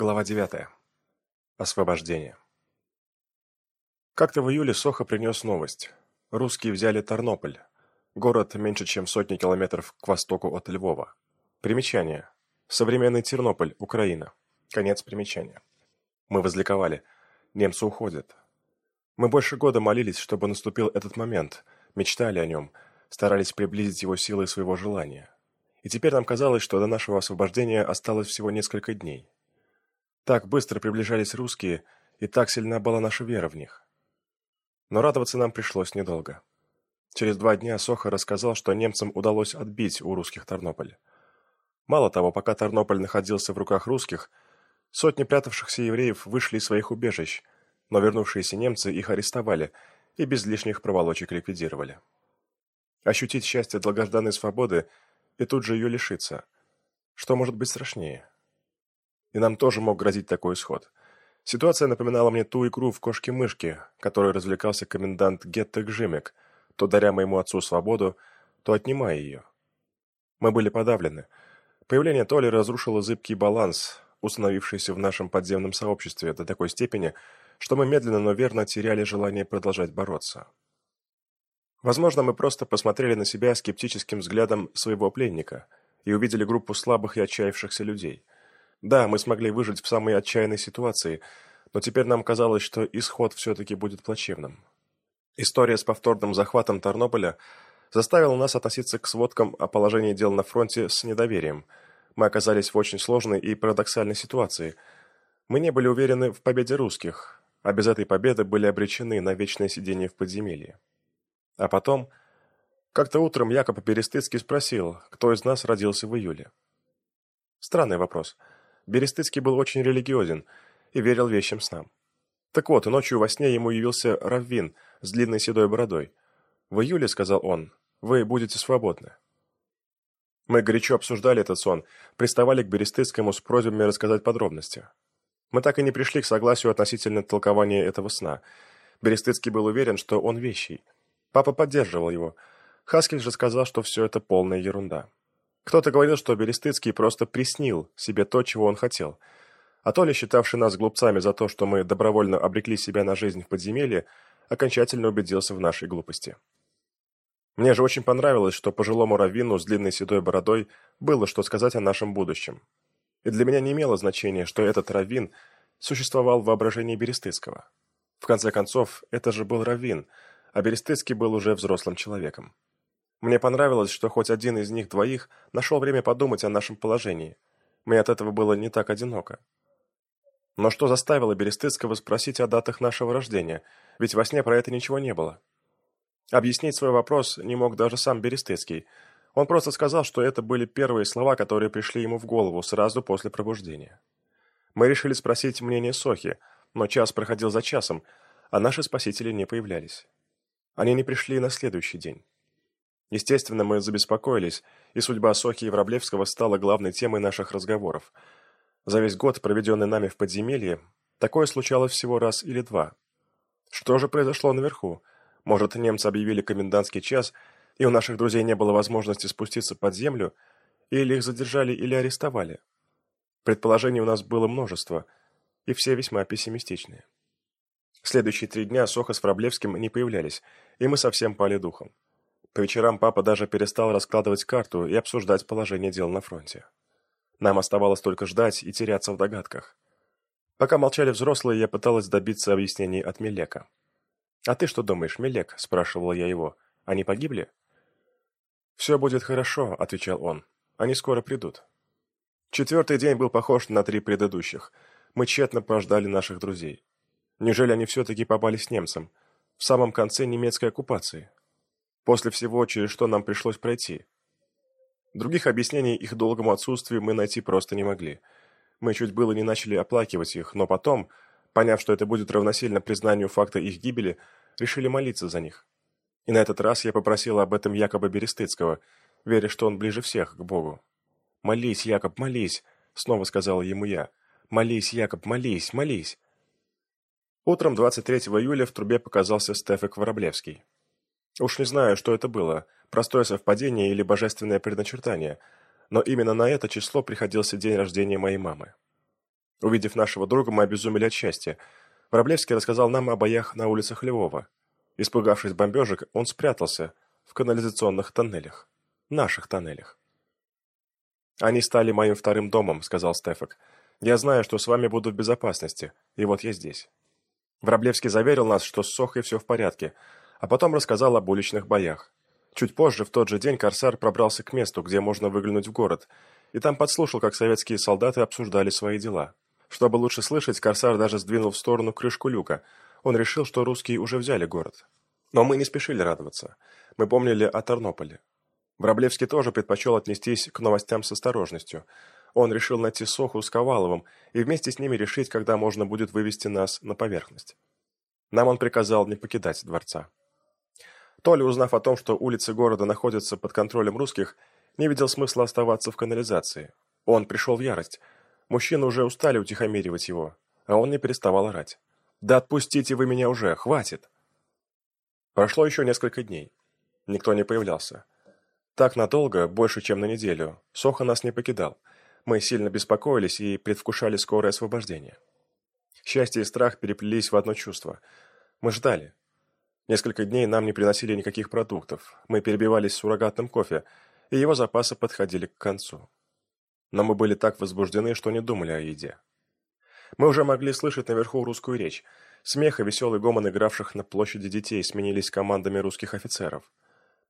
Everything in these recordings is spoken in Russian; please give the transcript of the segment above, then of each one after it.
Глава 9. Освобождение. Как-то в июле Соха принес новость. Русские взяли Тарнополь, город меньше чем сотни километров к востоку от Львова. Примечание. Современный Тернополь, Украина. Конец примечания. Мы возликовали. Немцы уходят. Мы больше года молились, чтобы наступил этот момент, мечтали о нем, старались приблизить его силой своего желания. И теперь нам казалось, что до нашего освобождения осталось всего несколько дней. Так быстро приближались русские, и так сильна была наша вера в них. Но радоваться нам пришлось недолго. Через два дня Соха рассказал, что немцам удалось отбить у русских Тарнополь. Мало того, пока Тарнополь находился в руках русских, сотни прятавшихся евреев вышли из своих убежищ, но вернувшиеся немцы их арестовали и без лишних проволочек ликвидировали. Ощутить счастье долгожданной свободы и тут же ее лишиться. Что может быть страшнее? И нам тоже мог грозить такой исход. Ситуация напоминала мне ту игру в кошки-мышки, которой развлекался комендант Гетте Гжимек, то даря моему отцу свободу, то отнимая ее. Мы были подавлены. Появление Толи разрушило зыбкий баланс, установившийся в нашем подземном сообществе до такой степени, что мы медленно, но верно теряли желание продолжать бороться. Возможно, мы просто посмотрели на себя скептическим взглядом своего пленника и увидели группу слабых и отчаявшихся людей – да, мы смогли выжить в самой отчаянной ситуации, но теперь нам казалось, что исход все-таки будет плачевным. История с повторным захватом Тарнополя заставила нас относиться к сводкам о положении дел на фронте с недоверием. Мы оказались в очень сложной и парадоксальной ситуации. Мы не были уверены в победе русских, а без этой победы были обречены на вечное сидение в подземелье. А потом, как-то утром Якоб Перестыцкий спросил, кто из нас родился в июле. Странный вопрос – Берестыцкий был очень религиозен и верил вещим снам. Так вот, ночью во сне ему явился Раввин с длинной седой бородой. «В июле, — сказал он, — вы будете свободны». Мы горячо обсуждали этот сон, приставали к Берестыцкому с просьбами рассказать подробности. Мы так и не пришли к согласию относительно толкования этого сна. Берестыцкий был уверен, что он вещий. Папа поддерживал его. Хаскель же сказал, что все это полная ерунда. Кто-то говорил, что Берестыцкий просто приснил себе то, чего он хотел. А Толя, считавший нас глупцами за то, что мы добровольно обрекли себя на жизнь в подземелье, окончательно убедился в нашей глупости. Мне же очень понравилось, что пожилому раввину с длинной седой бородой было что сказать о нашем будущем. И для меня не имело значения, что этот раввин существовал в воображении Берестыцкого. В конце концов, это же был раввин, а Берестыцкий был уже взрослым человеком. Мне понравилось, что хоть один из них двоих нашел время подумать о нашем положении. Мне от этого было не так одиноко. Но что заставило Берестыцкого спросить о датах нашего рождения, ведь во сне про это ничего не было. Объяснить свой вопрос не мог даже сам Берестыцкий. Он просто сказал, что это были первые слова, которые пришли ему в голову сразу после пробуждения. Мы решили спросить мнение Сохи, но час проходил за часом, а наши спасители не появлялись. Они не пришли на следующий день. Естественно, мы забеспокоились, и судьба Сохи и Враблевского стала главной темой наших разговоров. За весь год, проведенный нами в подземелье, такое случалось всего раз или два. Что же произошло наверху? Может, немцы объявили комендантский час, и у наших друзей не было возможности спуститься под землю, или их задержали или арестовали? Предположений у нас было множество, и все весьма пессимистичные. Следующие три дня Соха с Враблевским не появлялись, и мы совсем пали духом. По вечерам папа даже перестал раскладывать карту и обсуждать положение дел на фронте. Нам оставалось только ждать и теряться в догадках. Пока молчали взрослые, я пыталась добиться объяснений от Мелека. «А ты что думаешь, Мелек?» – спрашивала я его. «Они погибли?» «Все будет хорошо», – отвечал он. «Они скоро придут». Четвертый день был похож на три предыдущих. Мы тщетно прождали наших друзей. Неужели они все-таки попались немцам? В самом конце немецкой оккупации? После всего, через что нам пришлось пройти. Других объяснений их долгому отсутствию мы найти просто не могли. Мы чуть было не начали оплакивать их, но потом, поняв, что это будет равносильно признанию факта их гибели, решили молиться за них. И на этот раз я попросила об этом Якоба Берестыцкого, веря, что он ближе всех к Богу. «Молись, Якоб, молись!» — снова сказала ему я. «Молись, Якоб, молись, молись!» Утром 23 июля в трубе показался Стефик Вороблевский. Уж не знаю, что это было, простое совпадение или божественное предначертание, но именно на это число приходился день рождения моей мамы. Увидев нашего друга, мы обезумели от счастья. Враблевский рассказал нам о боях на улицах Львова. Испугавшись бомбежек, он спрятался в канализационных тоннелях. Наших тоннелях. «Они стали моим вторым домом», — сказал Стефак. «Я знаю, что с вами буду в безопасности, и вот я здесь». Враблевский заверил нас, что с Сохой все в порядке, а потом рассказал об уличных боях. Чуть позже, в тот же день, Корсар пробрался к месту, где можно выглянуть в город, и там подслушал, как советские солдаты обсуждали свои дела. Чтобы лучше слышать, Корсар даже сдвинул в сторону крышку люка. Он решил, что русские уже взяли город. Но мы не спешили радоваться. Мы помнили о Тарнополе. Враблевский тоже предпочел отнестись к новостям с осторожностью. Он решил найти Соху с Коваловым и вместе с ними решить, когда можно будет вывести нас на поверхность. Нам он приказал не покидать дворца. Толя, узнав о том, что улицы города находятся под контролем русских, не видел смысла оставаться в канализации. Он пришел в ярость. Мужчины уже устали утихомиривать его, а он не переставал орать. «Да отпустите вы меня уже, хватит!» Прошло еще несколько дней. Никто не появлялся. Так надолго, больше, чем на неделю, Соха нас не покидал. Мы сильно беспокоились и предвкушали скорое освобождение. Счастье и страх переплелись в одно чувство. Мы ждали. Несколько дней нам не приносили никаких продуктов. Мы перебивались суррогатным кофе, и его запасы подходили к концу. Но мы были так возбуждены, что не думали о еде. Мы уже могли слышать наверху русскую речь. Смех и веселый гомон игравших на площади детей сменились командами русских офицеров.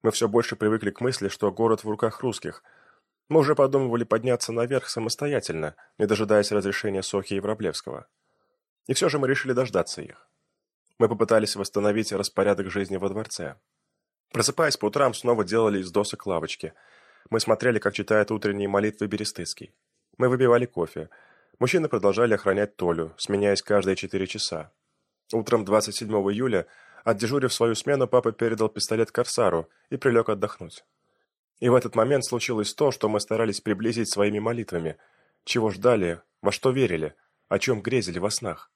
Мы все больше привыкли к мысли, что город в руках русских. Мы уже подумывали подняться наверх самостоятельно, не дожидаясь разрешения Сохи и Враблевского. И все же мы решили дождаться их. Мы попытались восстановить распорядок жизни во дворце. Просыпаясь по утрам, снова делали из досок лавочки. Мы смотрели, как читает утренние молитвы Берестыцкий. Мы выбивали кофе. Мужчины продолжали охранять Толю, сменяясь каждые четыре часа. Утром 27 июля, отдежурив свою смену, папа передал пистолет Корсару и прилег отдохнуть. И в этот момент случилось то, что мы старались приблизить своими молитвами, чего ждали, во что верили, о чем грезили во снах.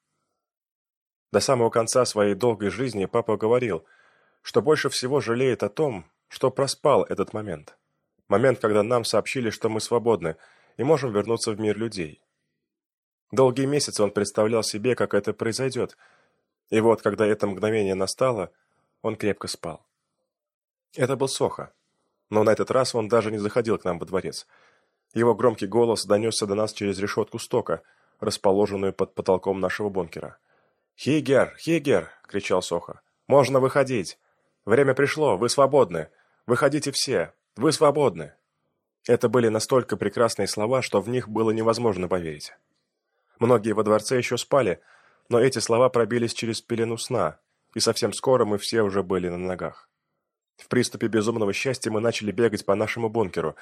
До самого конца своей долгой жизни папа говорил – что больше всего жалеет о том, что проспал этот момент. Момент, когда нам сообщили, что мы свободны и можем вернуться в мир людей. Долгие месяцы он представлял себе, как это произойдет. И вот, когда это мгновение настало, он крепко спал. Это был Соха. Но на этот раз он даже не заходил к нам во дворец. Его громкий голос донесся до нас через решетку стока, расположенную под потолком нашего бункера. «Хигер! Хигер!» — кричал Соха. «Можно выходить! Время пришло, вы свободны. Выходите все. Вы свободны. Это были настолько прекрасные слова, что в них было невозможно поверить. Многие во дворце еще спали, но эти слова пробились через пелену сна, и совсем скоро мы все уже были на ногах. В приступе безумного счастья мы начали бегать по нашему бункеру.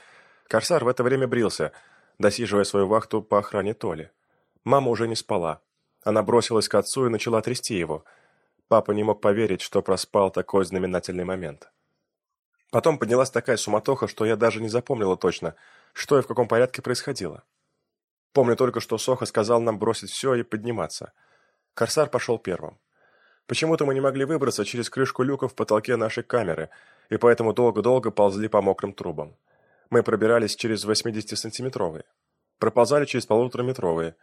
Корсар в это время брился, досиживая свою вахту по охране Толи. Мама уже не спала. Она бросилась к отцу и начала трясти его – Папа не мог поверить, что проспал такой знаменательный момент. Потом поднялась такая суматоха, что я даже не запомнила точно, что и в каком порядке происходило. Помню только, что Соха сказал нам бросить все и подниматься. Корсар пошел первым. Почему-то мы не могли выбраться через крышку люка в потолке нашей камеры, и поэтому долго-долго ползли по мокрым трубам. Мы пробирались через 80-сантиметровые. Проползали через полутораметровые.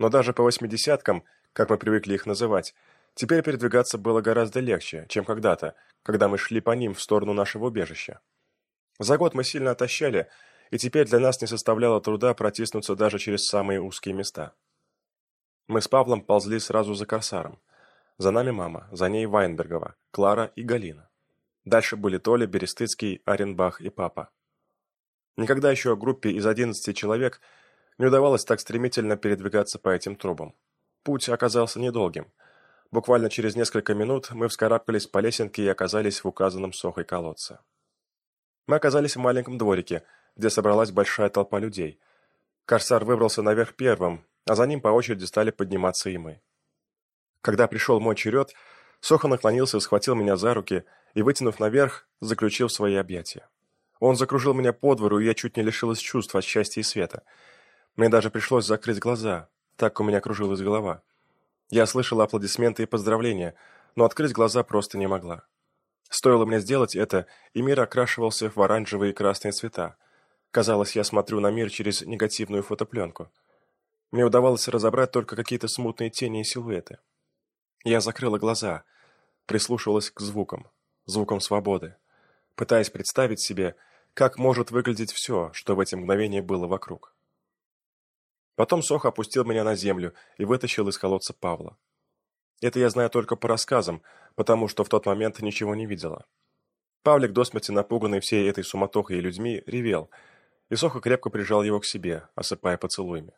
Но даже по восьмидесяткам, как мы привыкли их называть, Теперь передвигаться было гораздо легче, чем когда-то, когда мы шли по ним в сторону нашего убежища. За год мы сильно отощали, и теперь для нас не составляло труда протиснуться даже через самые узкие места. Мы с Павлом ползли сразу за Корсаром. За нами мама, за ней Вайнбергова, Клара и Галина. Дальше были Толя, Берестыцкий, Аренбах и папа. Никогда еще группе из 11 человек не удавалось так стремительно передвигаться по этим трубам. Путь оказался недолгим – Буквально через несколько минут мы вскарабкались по лесенке и оказались в указанном сохой колодце. Мы оказались в маленьком дворике, где собралась большая толпа людей. Корсар выбрался наверх первым, а за ним по очереди стали подниматься и мы. Когда пришел мой черед, Соха наклонился, схватил меня за руки и, вытянув наверх, заключил свои объятия. Он закружил меня по двору, и я чуть не лишилась чувств от счастья и света. Мне даже пришлось закрыть глаза, так у меня кружилась голова. Я слышала аплодисменты и поздравления, но открыть глаза просто не могла. Стоило мне сделать это, и мир окрашивался в оранжевые и красные цвета. Казалось, я смотрю на мир через негативную фотопленку. Мне удавалось разобрать только какие-то смутные тени и силуэты. Я закрыла глаза, прислушивалась к звукам, звукам свободы, пытаясь представить себе, как может выглядеть все, что в эти мгновения было вокруг. Потом Сох опустил меня на землю и вытащил из колодца Павла. Это я знаю только по рассказам, потому что в тот момент ничего не видела. Павлик, до смерти напуганный всей этой суматохой и людьми, ревел, и Соха крепко прижал его к себе, осыпая поцелуями.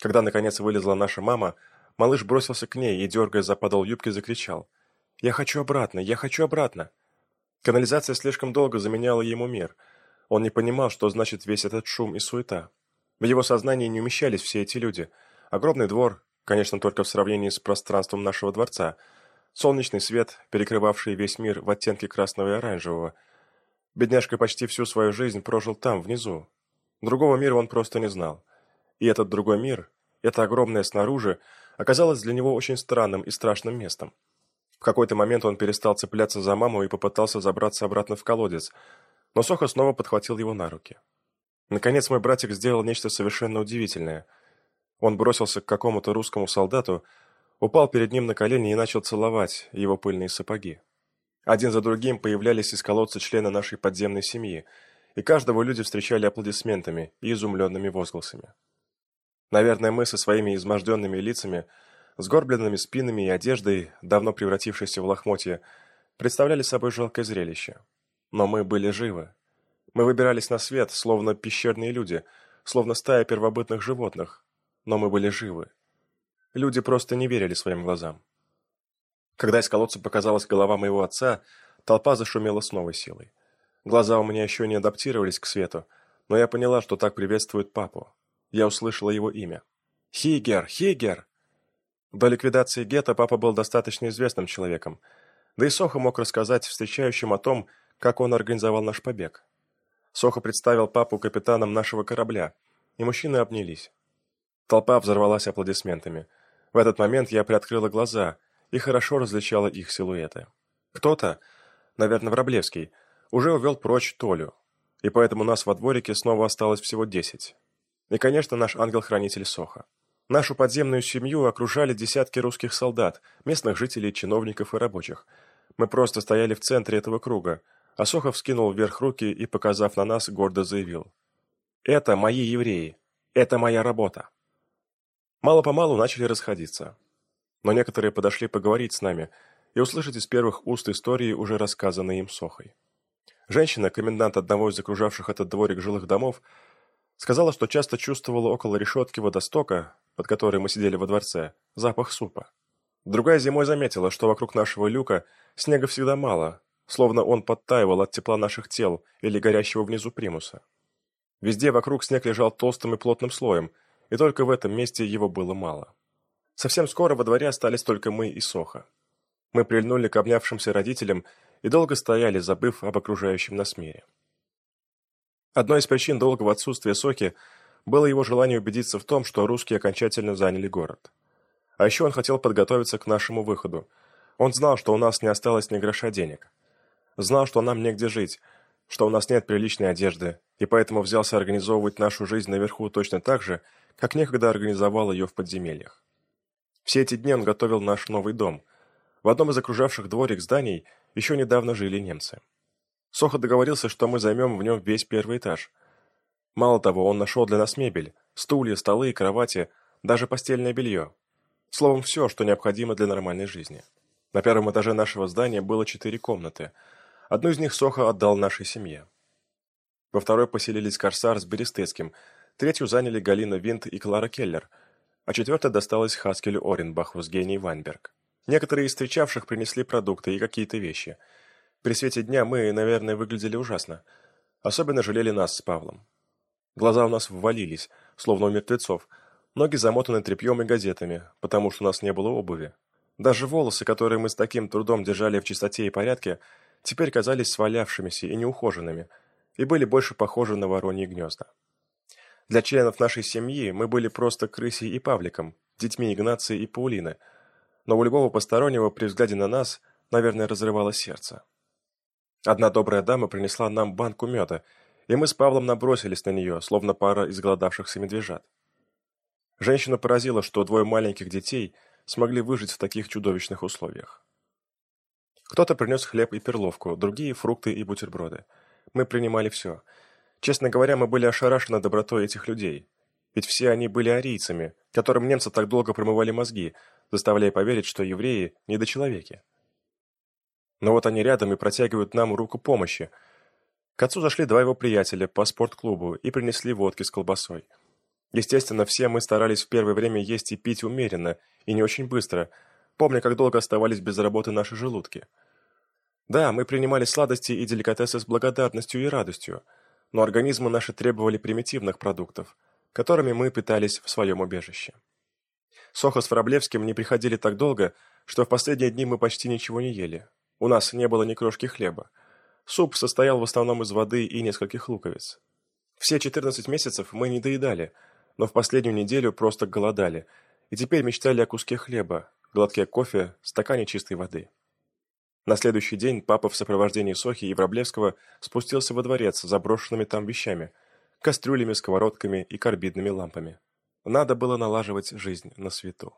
Когда, наконец, вылезла наша мама, малыш бросился к ней и, дергая за подол юбки, закричал. «Я хочу обратно! Я хочу обратно!» Канализация слишком долго заменяла ему мир. Он не понимал, что значит весь этот шум и суета. В его сознании не умещались все эти люди. Огромный двор, конечно, только в сравнении с пространством нашего дворца. Солнечный свет, перекрывавший весь мир в оттенке красного и оранжевого. Бедняжка почти всю свою жизнь прожил там, внизу. Другого мира он просто не знал. И этот другой мир, это огромное снаружи, оказалось для него очень странным и страшным местом. В какой-то момент он перестал цепляться за маму и попытался забраться обратно в колодец, но Соха снова подхватил его на руки. Наконец мой братик сделал нечто совершенно удивительное. Он бросился к какому-то русскому солдату, упал перед ним на колени и начал целовать его пыльные сапоги. Один за другим появлялись из колодца члены нашей подземной семьи, и каждого люди встречали аплодисментами и изумленными возгласами. Наверное, мы со своими изможденными лицами, сгорбленными спинами и одеждой, давно превратившейся в лохмотья, представляли собой жалкое зрелище. Но мы были живы, мы выбирались на свет, словно пещерные люди, словно стая первобытных животных, но мы были живы. Люди просто не верили своим глазам. Когда из колодца показалась голова моего отца, толпа зашумела с новой силой. Глаза у меня еще не адаптировались к свету, но я поняла, что так приветствуют папу. Я услышала его имя. «Хигер! Хигер!» До ликвидации гетто папа был достаточно известным человеком, да и Соха мог рассказать встречающим о том, как он организовал наш побег. Сохо представил папу капитаном нашего корабля, и мужчины обнялись. Толпа взорвалась аплодисментами. В этот момент я приоткрыла глаза и хорошо различала их силуэты. Кто-то, наверное, Враблевский, уже увел прочь Толю, и поэтому нас во дворике снова осталось всего десять. И, конечно, наш ангел-хранитель Соха. Нашу подземную семью окружали десятки русских солдат, местных жителей, чиновников и рабочих. Мы просто стояли в центре этого круга, Асохов скинул вверх руки и, показав на нас, гордо заявил. «Это мои евреи. Это моя работа». Мало-помалу начали расходиться. Но некоторые подошли поговорить с нами и услышать из первых уст истории, уже рассказанные им Сохой. Женщина, комендант одного из окружавших этот дворик жилых домов, сказала, что часто чувствовала около решетки водостока, под которой мы сидели во дворце, запах супа. Другая зимой заметила, что вокруг нашего люка снега всегда мало, словно он подтаивал от тепла наших тел или горящего внизу примуса. Везде вокруг снег лежал толстым и плотным слоем, и только в этом месте его было мало. Совсем скоро во дворе остались только мы и Соха. Мы прильнули к обнявшимся родителям и долго стояли, забыв об окружающем нас мире. Одной из причин долгого отсутствия Сохи было его желание убедиться в том, что русские окончательно заняли город. А еще он хотел подготовиться к нашему выходу. Он знал, что у нас не осталось ни гроша денег. Знал, что нам негде жить, что у нас нет приличной одежды, и поэтому взялся организовывать нашу жизнь наверху точно так же, как некогда организовал ее в подземельях. Все эти дни он готовил наш новый дом. В одном из окружавших дворик зданий еще недавно жили немцы. Сохо договорился, что мы займем в нем весь первый этаж. Мало того, он нашел для нас мебель, стулья, столы, кровати, даже постельное белье. Словом, все, что необходимо для нормальной жизни. На первом этаже нашего здания было четыре комнаты – Одну из них Соха отдал нашей семье. Во второй поселились Корсар с Берестецким, третью заняли Галина Винт и Клара Келлер, а четвертая досталась Хаскелю Оренбаху с Генией Вайнберг. Некоторые из встречавших принесли продукты и какие-то вещи. При свете дня мы, наверное, выглядели ужасно. Особенно жалели нас с Павлом. Глаза у нас ввалились, словно у мертвецов, ноги замотаны тряпьем и газетами, потому что у нас не было обуви. Даже волосы, которые мы с таким трудом держали в чистоте и порядке, теперь казались свалявшимися и неухоженными, и были больше похожи на вороньи гнезда. Для членов нашей семьи мы были просто Крысей и Павликом, детьми Игнации и Паулины, но у любого постороннего при взгляде на нас, наверное, разрывало сердце. Одна добрая дама принесла нам банку меда, и мы с Павлом набросились на нее, словно пара изголодавшихся медвежат. Женщина поразила, что двое маленьких детей смогли выжить в таких чудовищных условиях. Кто-то принес хлеб и перловку, другие – фрукты и бутерброды. Мы принимали все. Честно говоря, мы были ошарашены добротой этих людей. Ведь все они были арийцами, которым немцы так долго промывали мозги, заставляя поверить, что евреи – недочеловеки. Но вот они рядом и протягивают нам руку помощи. К отцу зашли два его приятеля по спортклубу и принесли водки с колбасой. Естественно, все мы старались в первое время есть и пить умеренно, и не очень быстро, помня, как долго оставались без работы наши желудки. Да, мы принимали сладости и деликатесы с благодарностью и радостью, но организмы наши требовали примитивных продуктов, которыми мы питались в своем убежище. Сохо с Вороблевским не приходили так долго, что в последние дни мы почти ничего не ели. У нас не было ни крошки хлеба. Суп состоял в основном из воды и нескольких луковиц. Все 14 месяцев мы не доедали, но в последнюю неделю просто голодали, и теперь мечтали о куске хлеба, глотке кофе, стакане чистой воды. На следующий день папа в сопровождении Сохи и Враблевского спустился во дворец с заброшенными там вещами, кастрюлями, сковородками и карбидными лампами. Надо было налаживать жизнь на свету.